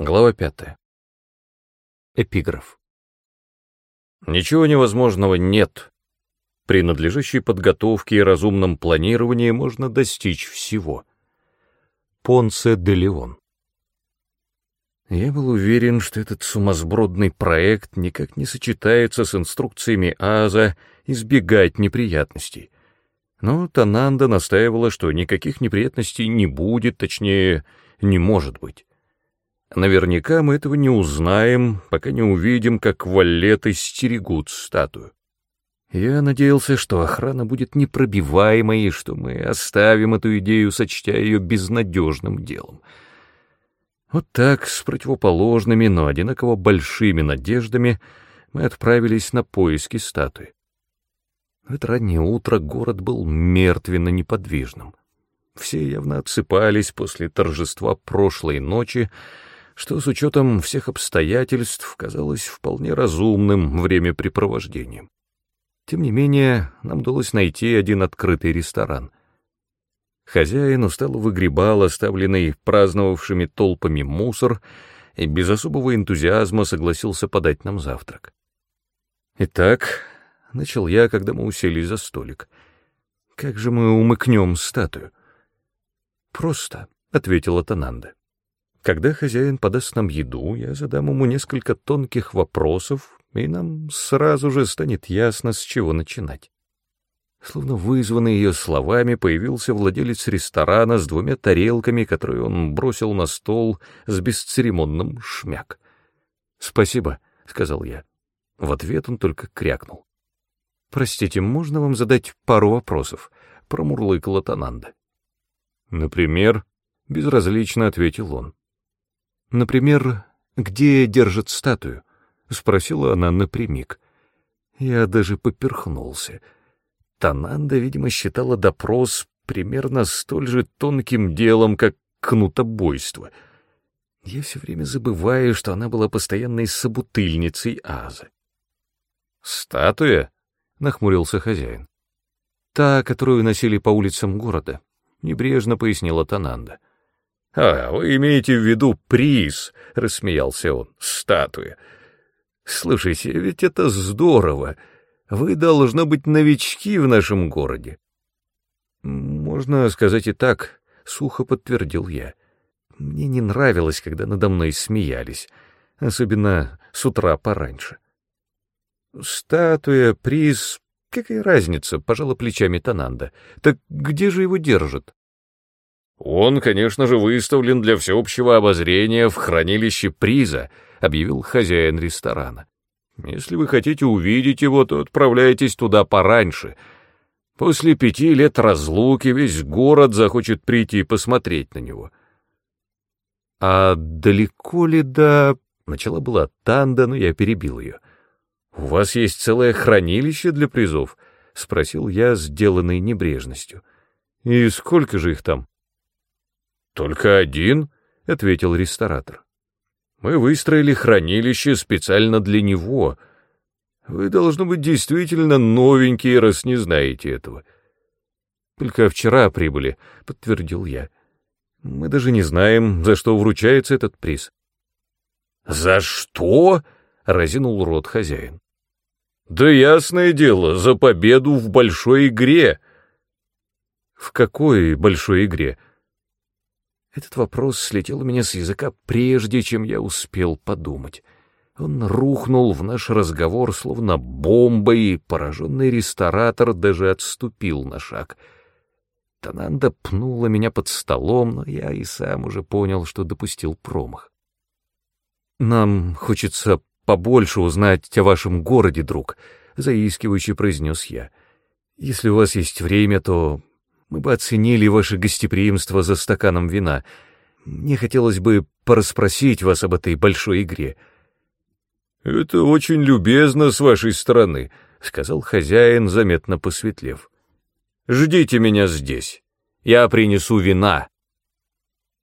Глава пятая. Эпиграф. Ничего невозможного нет. При надлежащей подготовке и разумном планировании можно достичь всего. Понце де Леон. Я был уверен, что этот сумасбродный проект никак не сочетается с инструкциями АЗа избегать неприятностей. Но Тананда настаивала, что никаких неприятностей не будет, точнее, не может быть. Наверняка мы этого не узнаем, пока не увидим, как валеты стерегут статую. Я надеялся, что охрана будет непробиваемой, и что мы оставим эту идею, сочтя ее безнадежным делом. Вот так, с противоположными, но одинаково большими надеждами, мы отправились на поиски статуи. В это раннее утро город был мертвенно-неподвижным. Все явно отсыпались после торжества прошлой ночи, что с учетом всех обстоятельств казалось вполне разумным времяпрепровождением. Тем не менее, нам удалось найти один открытый ресторан. Хозяин устало выгребал оставленный праздновавшими толпами мусор и без особого энтузиазма согласился подать нам завтрак. Итак, — начал я, когда мы уселись за столик. «Как же мы умыкнем статую?» «Просто», — ответила Тананда. «Когда хозяин подаст нам еду, я задам ему несколько тонких вопросов, и нам сразу же станет ясно, с чего начинать». Словно вызванный ее словами, появился владелец ресторана с двумя тарелками, которые он бросил на стол с бесцеремонным шмяк. «Спасибо», — сказал я. В ответ он только крякнул. «Простите, можно вам задать пару вопросов?» — промурлыкала Тананда. «Например?» — безразлично ответил он. «Например, где держат статую?» — спросила она напрямик. Я даже поперхнулся. Тананда, видимо, считала допрос примерно столь же тонким делом, как кнутобойство. Я все время забываю, что она была постоянной собутыльницей Азы. «Статуя?» — нахмурился хозяин. «Та, которую носили по улицам города», — небрежно пояснила Тананда. «А, вы имеете в виду приз», — рассмеялся он, — «статуя». «Слушайте, ведь это здорово. Вы, должно быть, новички в нашем городе». «Можно сказать и так», — сухо подтвердил я. Мне не нравилось, когда надо мной смеялись, особенно с утра пораньше. Статуя, приз, какая разница, пожала плечами Тананда. Так где же его держат? Он, конечно же, выставлен для всеобщего обозрения в хранилище приза, объявил хозяин ресторана. Если вы хотите увидеть его, то отправляйтесь туда пораньше. После пяти лет разлуки весь город захочет прийти и посмотреть на него. А далеко ли до... Начала была Танда, но я перебил ее. «У вас есть целое хранилище для призов?» — спросил я, сделанной небрежностью. «И сколько же их там?» «Только один», — ответил ресторатор. «Мы выстроили хранилище специально для него. Вы, должно быть, действительно новенькие, раз не знаете этого». «Только вчера прибыли», — подтвердил я. «Мы даже не знаем, за что вручается этот приз». «За что?» — разинул рот хозяин. «Да ясное дело, за победу в большой игре!» «В какой большой игре?» Этот вопрос слетел у меня с языка прежде, чем я успел подумать. Он рухнул в наш разговор, словно бомба, и пораженный ресторатор даже отступил на шаг. Тананда пнула меня под столом, но я и сам уже понял, что допустил промах. «Нам хочется побольше узнать о вашем городе, друг», — заискивающе произнес я. «Если у вас есть время, то мы бы оценили ваше гостеприимство за стаканом вина. Мне хотелось бы порасспросить вас об этой большой игре». «Это очень любезно с вашей стороны», — сказал хозяин, заметно посветлев. «Ждите меня здесь. Я принесу вина».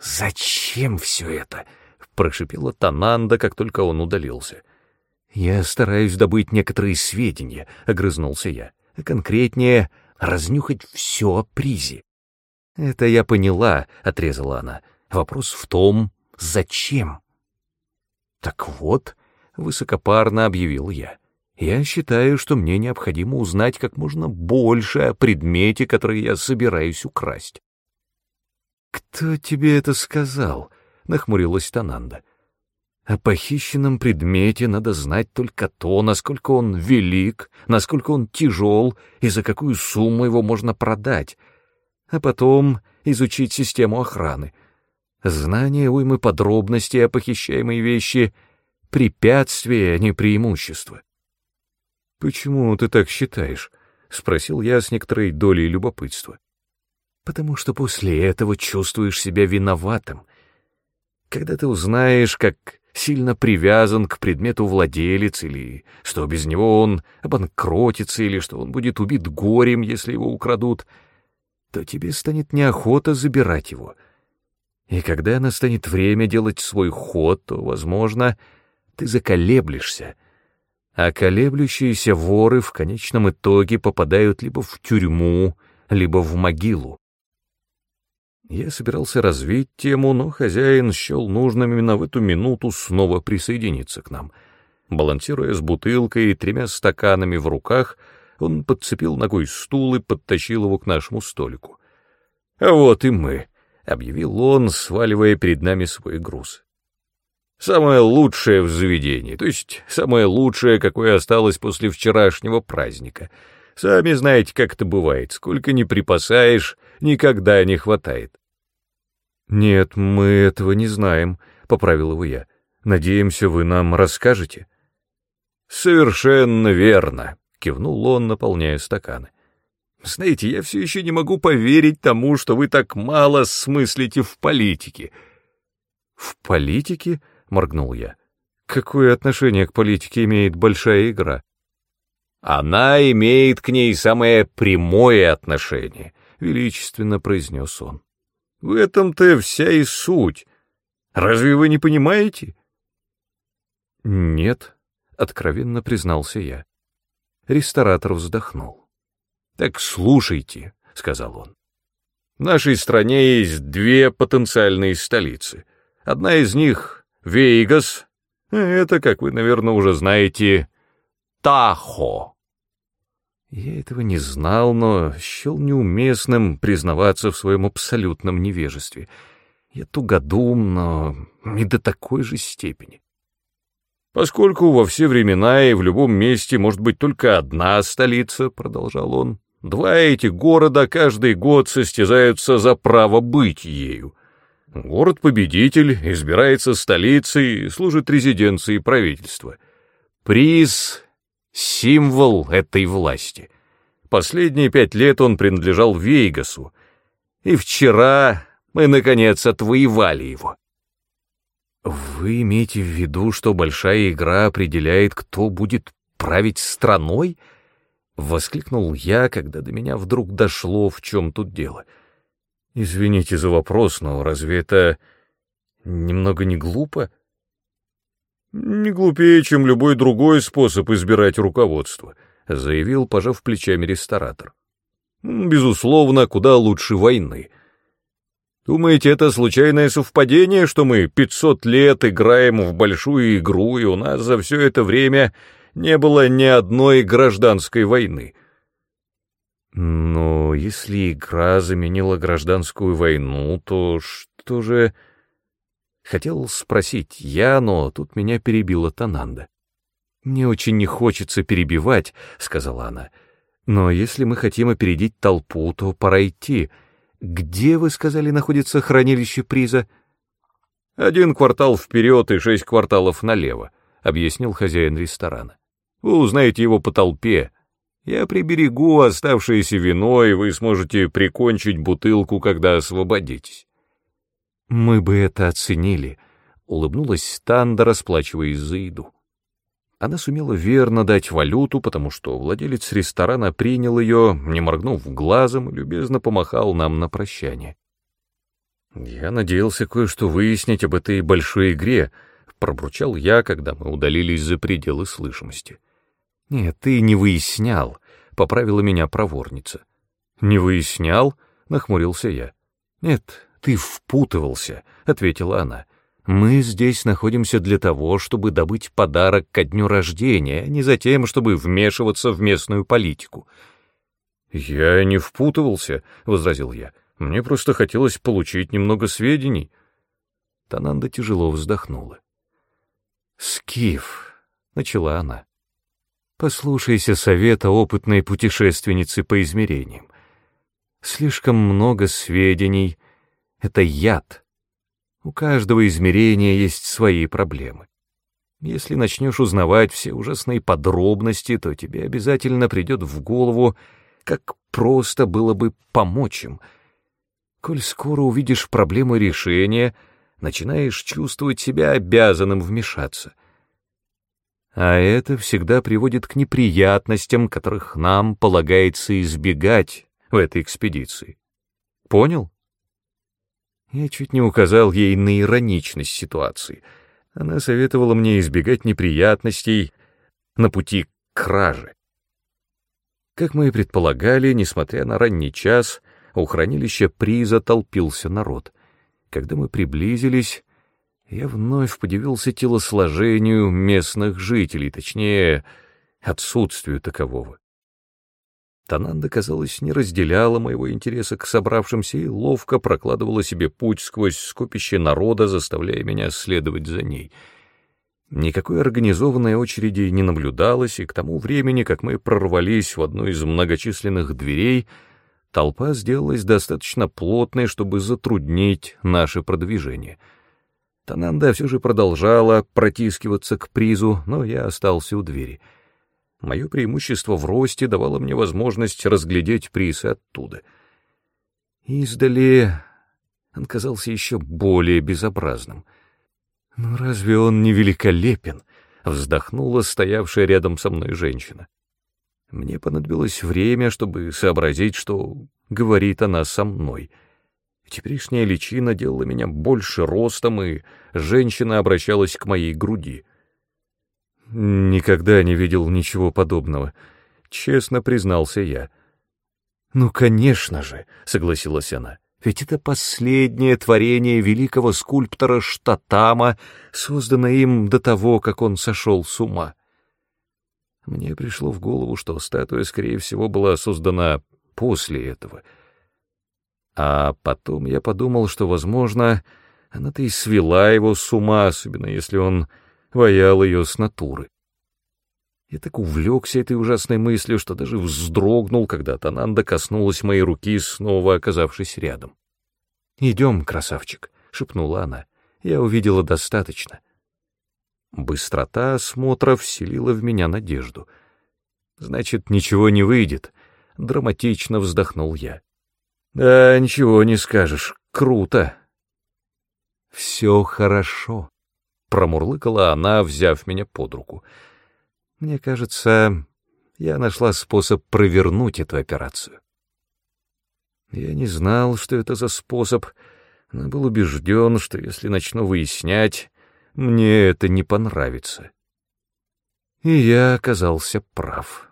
«Зачем все это?» — прошипела Тананда, как только он удалился. «Я стараюсь добыть некоторые сведения», — огрызнулся я. «Конкретнее, разнюхать все о призе». «Это я поняла», — отрезала она. «Вопрос в том, зачем?» Так вот, высокопарно объявил я. Я считаю, что мне необходимо узнать как можно больше о предмете, который я собираюсь украсть. «Кто тебе это сказал?» — нахмурилась Тананда. О похищенном предмете надо знать только то, насколько он велик, насколько он тяжел и за какую сумму его можно продать, а потом изучить систему охраны. Знание уймы подробностей о похищаемой вещи — препятствие, а не преимущество. «Почему ты так считаешь?» — спросил я с некоторой долей любопытства. «Потому что после этого чувствуешь себя виноватым. Когда ты узнаешь, как сильно привязан к предмету владелец, или что без него он обанкротится, или что он будет убит горем, если его украдут, то тебе станет неохота забирать его. И когда настанет время делать свой ход, то, возможно, ты заколеблешься, а колеблющиеся воры в конечном итоге попадают либо в тюрьму, либо в могилу. Я собирался развить тему, но хозяин счел нужным именно в эту минуту снова присоединиться к нам. Балансируя с бутылкой и тремя стаканами в руках, он подцепил ногой стул и подтащил его к нашему столику. «А вот и мы», — объявил он, сваливая перед нами свой груз. «Самое лучшее в заведении, то есть самое лучшее, какое осталось после вчерашнего праздника. Сами знаете, как это бывает, сколько не припасаешь, никогда не хватает. «Нет, мы этого не знаем», — поправил его я. «Надеемся, вы нам расскажете». «Совершенно верно», — кивнул он, наполняя стаканы. «Знаете, я все еще не могу поверить тому, что вы так мало смыслите в политике». «В политике?» — моргнул я. «Какое отношение к политике имеет большая игра?» «Она имеет к ней самое прямое отношение», — величественно произнес он. В этом-то вся и суть. Разве вы не понимаете? Нет, откровенно признался я. Ресторатор вздохнул. Так слушайте, сказал он. В нашей стране есть две потенциальные столицы. Одна из них — Вейгас. Это, как вы, наверное, уже знаете, Тахо. Я этого не знал, но счел неуместным признаваться в своем абсолютном невежестве. Я тугодум, но не до такой же степени. «Поскольку во все времена и в любом месте может быть только одна столица», — продолжал он, — «два этих города каждый год состязаются за право быть ею. Город-победитель избирается столицей, служит резиденцией правительства. Приз символ этой власти. Последние пять лет он принадлежал Вейгасу, и вчера мы, наконец, отвоевали его. Вы имеете в виду, что большая игра определяет, кто будет править страной? Воскликнул я, когда до меня вдруг дошло, в чем тут дело. Извините за вопрос, но разве это немного не глупо? «Не глупее, чем любой другой способ избирать руководство», — заявил, пожав плечами ресторатор. «Безусловно, куда лучше войны. Думаете, это случайное совпадение, что мы пятьсот лет играем в большую игру, и у нас за все это время не было ни одной гражданской войны?» «Но если игра заменила гражданскую войну, то что же...» Хотел спросить я, но тут меня перебила Тананда. «Мне очень не хочется перебивать», — сказала она. «Но если мы хотим опередить толпу, то пора идти. Где, вы сказали, находится хранилище приза?» «Один квартал вперед и шесть кварталов налево», — объяснил хозяин ресторана. «Вы узнаете его по толпе. Я приберегу оставшееся вино, и вы сможете прикончить бутылку, когда освободитесь». «Мы бы это оценили», — улыбнулась Танда, расплачиваясь за еду. Она сумела верно дать валюту, потому что владелец ресторана принял ее, не моргнув глазом, любезно помахал нам на прощание. «Я надеялся кое-что выяснить об этой большой игре», — пробурчал я, когда мы удалились за пределы слышимости. «Нет, ты не выяснял», — поправила меня проворница. «Не выяснял?» — нахмурился я. «Нет, «Ты впутывался», — ответила она. Мы здесь находимся для того, чтобы добыть подарок ко дню рождения, а не за тем, чтобы вмешиваться в местную политику. «Я не впутывался», — возразил я. «Мне просто хотелось получить немного сведений». Тананда тяжело вздохнула. «Скиф», — начала она, — «послушайся совета опытной путешественницы по измерениям. Слишком много сведений — это яд». У каждого измерения есть свои проблемы. Если начнешь узнавать все ужасные подробности, то тебе обязательно придет в голову, как просто было бы помочь им. Коль скоро увидишь проблему решения, начинаешь чувствовать себя обязанным вмешаться. А это всегда приводит к неприятностям, которых нам полагается избегать в этой экспедиции. Понял? Я чуть не указал ей на ироничность ситуации. Она советовала мне избегать неприятностей на пути к краже. Как мы и предполагали, несмотря на ранний час, у хранилища приза толпился народ. Когда мы приблизились, я вновь подивился телосложению местных жителей, точнее, отсутствию такового. Тананда, казалось, не разделяла моего интереса к собравшимся и ловко прокладывала себе путь сквозь скопище народа, заставляя меня следовать за ней. Никакой организованной очереди не наблюдалось, и к тому времени, как мы прорвались в одну из многочисленных дверей, толпа сделалась достаточно плотной, чтобы затруднить наше продвижение. Тананда все же продолжала протискиваться к призу, но я остался у двери — Мое преимущество в росте давало мне возможность разглядеть приз оттуда. Издали он казался еще более безобразным. «Ну разве он не великолепен?» — вздохнула стоявшая рядом со мной женщина. Мне понадобилось время, чтобы сообразить, что говорит она со мной. Теперешняя личина делала меня больше ростом, и женщина обращалась к моей груди — Никогда не видел ничего подобного, честно признался я. Ну, конечно же, согласилась она. Ведь это последнее творение великого скульптора Штатама, созданное им до того, как он сошел с ума. Мне пришло в голову, что статуя, скорее всего, была создана после этого. А потом я подумал, что, возможно, она-то и свела его с ума, особенно если он ваял ее с натуры. Я так увлекся этой ужасной мыслью, что даже вздрогнул, когда Тананда коснулась моей руки, снова оказавшись рядом. «Идем, красавчик», — шепнула она. «Я увидела достаточно». Быстрота осмотра вселила в меня надежду. «Значит, ничего не выйдет», — драматично вздохнул я. «Да, ничего не скажешь. Круто». «Все хорошо», промурлыкала она, взяв меня под руку. Мне кажется, я нашла способ провернуть эту операцию. Я не знал, что это за способ, но был убежден, что если начну выяснять, мне это не понравится. И я оказался прав.